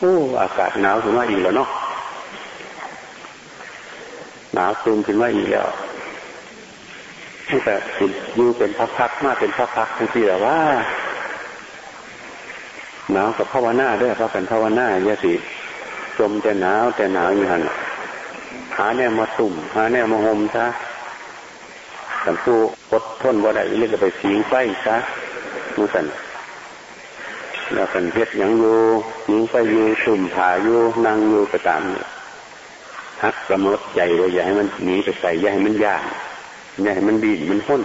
โอ้อากาศหนาวขึ้นมาอีกแล้วเนาะหนาวซึมขึ้นมาอีกแล้วตั้งแต่อยู่เป็นพักๆมาเป็นพักๆทั้งที่แต่ว่าหนาวกับภาวนาด้วยเพราะกันภาวนาเยอะสิจมแต่หนาวแต่หนาวอยู่หันหาแน่มาตุ่มหาแน่มาห่มซะสัมผู้อดทนว่าได้เรียกไปสีงไฟซะมูสัน แล้วกันเพชรยังอยู่ยิงไฟอยู่ตุ่มผาอยู่นั่งอยู่ก็ตามฮักกำหนดใจว่าอย่าให้มันหนีไปใส่อย่าให้มันยากอย่าให้มันบินมันพ้น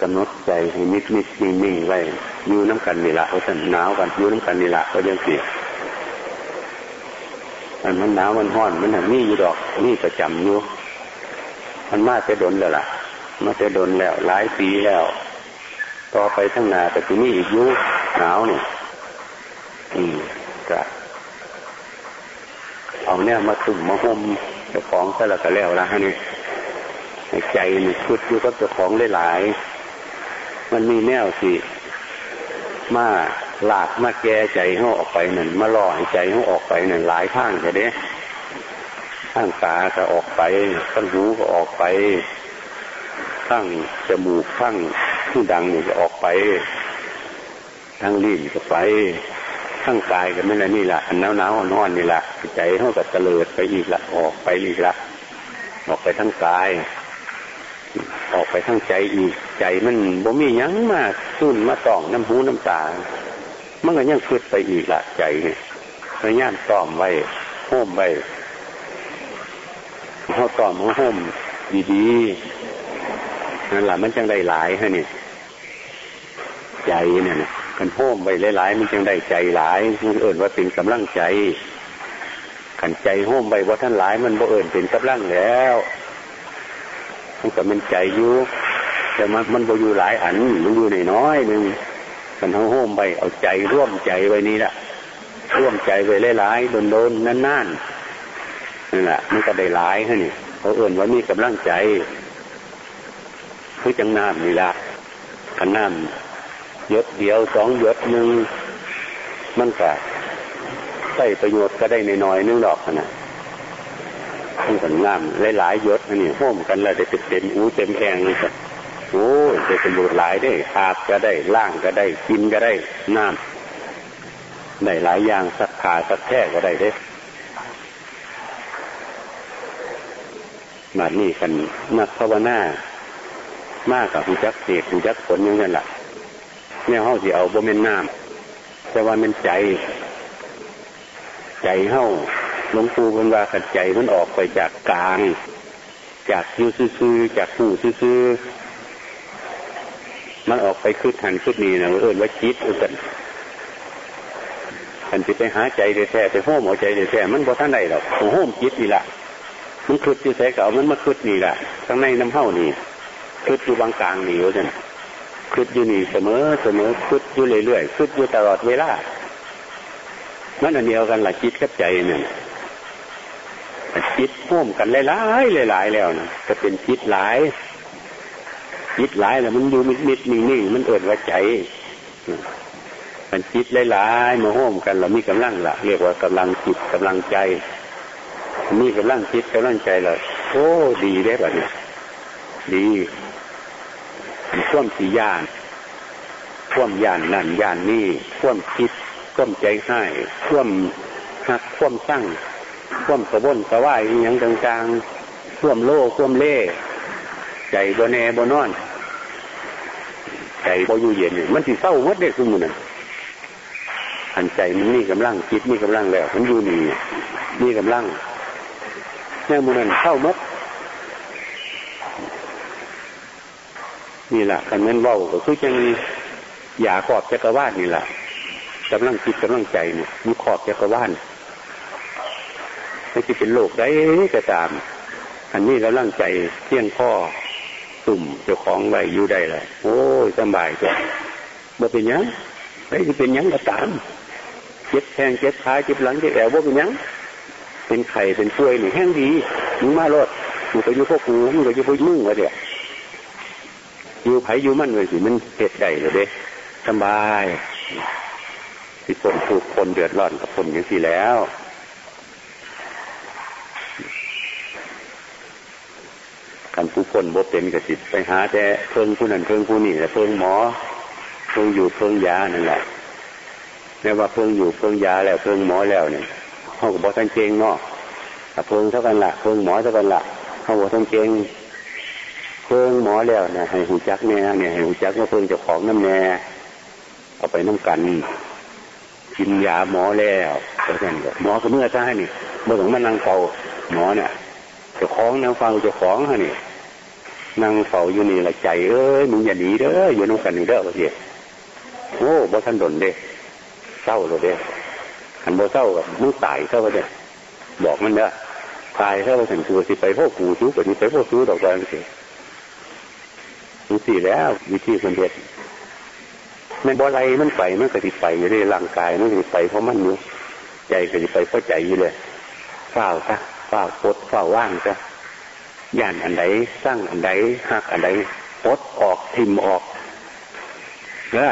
กำหนดใจให้มิดมิดนิ่งนิ่งไว้อยู่น้ำกันนี่ละเพราะฉะนหนาวกันอยู่น้ำกันนี่ละก็ยังเสียมันมันหนาวมันห้อนมันหันนี่อยู่ดอกนี่ประจำอยู่มันมาจะดนแล้วล่ะมาจะดนแล้วหลายปีแล้ว ต่อไปทั้งนาแต่ที่นี่อีกยุหนาวเนี่ยอืมก็เอาเนี่ยมาตุ่มมาห่มเจ้าของซะแล้วก็แล้วละฮะนี่ใจนี่คุดอยู่กับเจ้าของหลายๆมันมีแนวสิมาหลากมาแก้ใจเขาออกไปนั่นมาล่อให้ใจเขาออกไปนั่นหลายข้างแต่เด้ข้างตาก็ออกไปข้างหูก็ออกไปข้างจมูกข้าง ผู้ดังนี่ก็ออกไป ทั้งลิ้นก็ไปข้งกายก็ไม่ละนี่ละอันหนาวหนาวนอนนี่ละใจเขาก็เตลิดไปอีกละออกไปอีกละออกไปทั้งกาย ออกไปทั้งใจอีก ใจมันบ่มียั้งมาสุ่นมาต่องน้ำหูน้ำตา มันก็ยังคืดไปอีกละใจเนี่ยพยายามต้อมไว้โฮมไว้เขาต้อมเขาโฮมดีๆนั่นแหละมันจังได้หลายฮะนี่ ใจเนี่ยกันโฮมไว้หลายๆ มันจังได้ใจหลายมันเอิ่นว่าเป็นกำลังใจขันใจโฮมไว้ว่าท่านหลาย มันบ่เอิ่นเป็นกำลังแล้วมันก็มันใจอยู่แต่มันมันบ่อยู่หลายอันมันอยู่ในน้อยหนึ่งกันทั้งโฮมไปเอาใจร่วมใจไว้นี่แหละร่วมใจไว้หลายๆโดนๆนั่นๆนั่นแหละมันก็ได้หลายฮะนี่เขาเอื่นว่ามีกำลังใจคือจังน้ำนี่ละขันน้ำ ยศเดียวสองยศหนึ่งมันก็ใส่ประโยชน์ก็ได้ในน้อยนึงดอกนะมันก็น้ำหลายๆยศนี่ห้มกันแล้วได้เต็มอู้เต็มแองเลยจ้ะโอ้ได้ประโยชน์หลายได้อาบก็ได้ล่างก็ได้กินก็ได้น้ำได้หลายอย่างสักขาสักแท้ก็ได้เด้มานี่กันนักภาวนา มากกับผู้จักเสกผู้จักผลอย่างนั้นแหละ เนี่ยเขาสิเอาบ่เม็นน้ำแต่ว่ามันใจ ใจเข้าหลวงปู่เป็นว่าขัดใจมันออกไปจากกลาง จากยูซื่อจากผู้ซื่อมันออกไปคืดหันคืดนีนะเอิญว่าจิตอุตันอันที่ไปหาใจแท้ไปโฮมเอาใจแท้มันบ่ท่านใดหรอกโฮมจิตนี่แหละมันคืดอยู่ใส่เก่ามันมาคืดนี่แหละข้างในน้ำเห่านี่คืดอยู่บางกลางนี่ว่าจัน คืดอยู่นี่เสมอเสมอคืดอยู่เรื่อยๆคืดอยู่ตลอดเวลามันอันเดียวกันละจิตกับใจเนี่ยจิตพ่วมกันหลายๆหลายๆแล้วนะจะเป็นจิตหลายจิตหลายแล้วมันอยู่มิดมิดนิ่งนิ่งมันเอิดว่าใจมันจิตหลายๆมาห่มกันเรามีกำลังละเรียกว่ากำลังจิตกำลังใจ มีกำลังจิตกำลังใจเลยโอ้ดีได้แบบนี้ดี ท่วมสียานท่วมยานนั่นยานนี่ท่วมคิดท่วมใจให้ท่วมหักท่วมสร้างท่วมกระวนกระว่ายอย่างต่างๆท่วมโล่ท่วมเล่ใจบนแนบนอนใจบอยู่เย็นมันสิเศร้ามัดเด็กสมุนอันใจมันนี่กำลังคิดนี่กำลังแล้ว มันอยู่นี่นี่กำลังแน่มุนันเศร้ามัด นี่แหละคันนั้นว่าก็คือจังอย่าขอบจักรวาลนี่แหละกำลังคิดกำลังใจเนี่ยมีขอบจักรวาลไม่ใช่เป็นโลกได้ก็ตาม อันนี้แล้วร่างใจเที่ยงข้อตุ่มเจ้าของไว้อยู่ได้เลยโอ้ยสบายจ้ะบ่เป็นยังไม่เป็นยังก็ตามเจ็บแทงเจ็บขาเจ็บหลังเจ็บแอวบ่เป็นยังเป็นไข่เป็นป่วยหนึ่งแห้งดีมึงมาลดมึงไปอยู่พวกกูมึงไปอยู่พวกมึงวะเดี๋ย อยู่ไผอยู่มั่นเลยสิมันเห็ดได้เลยเด้สบายสิคนทุกคนเดือดร้อนกับคนอย่างที่แล้ว กันผู้คนบ่เป็นกระสิไปหาแต่เพิ่งผู้นั้นเพิ่งผู้นี้แต่เพิ่งหมอ เพิ่งอยู่เพิ่งยานั่นแหละแม้ว่าเพิ่งอยู่เพิ่งยาแล้วเพิ่งหมอแล้วเนี่ยเขาก็บอกท่านเจงเนาะเพิ่งเท่ากันละเพิ่งหมอเท่ากันละเขาบอกท่านเจง เพิ่งหมอแล้วนี่ยให้หูจักเนี่ยเนี่ยให้หูจักว่าเพิ่งจ้าของน้ำแน่เอาไปน้ำกันกินยาหมอแล้วเพราะฉะนั้นหมอก็เมื่อใช่นี่เมื่อถึงมันนั่งเฝ้าหมอเนี่ยจ้าของนั่งฟังจ้าของฮะนี่นั่งเฝ้าอยู่นี่ละใจเอ้ยมึงอย่าหนีเด้ออยู่น้ำกันนี่เด้อพ่อเสียโอ้บ่ท่านดนเด้เศร้าเลยเด้หันบ่เศร้ากับมึงตายเศร้าเด้บอกมันเด้อตายเศร้าถึงตัวสิไปพวกกูชู้กับนี่ไปพวกชู้ดอกบาน สิดูสิแล้ว วิธีคนเด็ดมันบ่ไรมันไปมันก็ติไปอยู่ในร่างกายมันก็ติไปเพราะมันอยู่ใจก็ติไปเพราะใจอยู่เลยเฝ้าซะเฝ้าปดเฝ้าว่างซะย่านอันใดสร้างอันใดหักอันใดปดออกทิมออกเนอ